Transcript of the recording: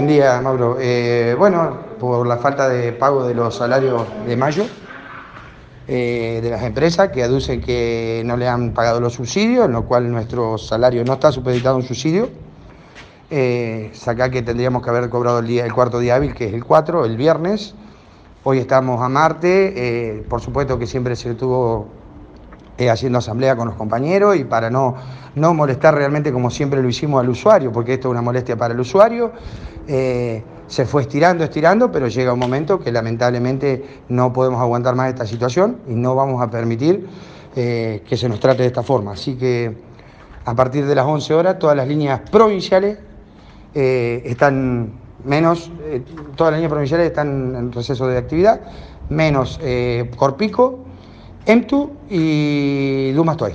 Buen día, Mauro. Eh, bueno, por la falta de pago de los salarios de mayo eh, de las empresas que aducen que no le han pagado los subsidios, en lo cual nuestro salario no está supeditado a un subsidio. Eh, saca que tendríamos que haber cobrado el, día, el cuarto día hábil, que es el 4, el viernes. Hoy estamos a Marte, eh, por supuesto que siempre se estuvo haciendo asamblea con los compañeros y para no, no molestar realmente como siempre lo hicimos al usuario, porque esto es una molestia para el usuario. Eh, se fue estirando, estirando, pero llega un momento que lamentablemente no podemos aguantar más esta situación y no vamos a permitir eh, que se nos trate de esta forma. Así que a partir de las 11 horas todas las líneas provinciales eh, están menos, todas las líneas provinciales están en receso de actividad, menos Corpico, EMTU y Dumastoy.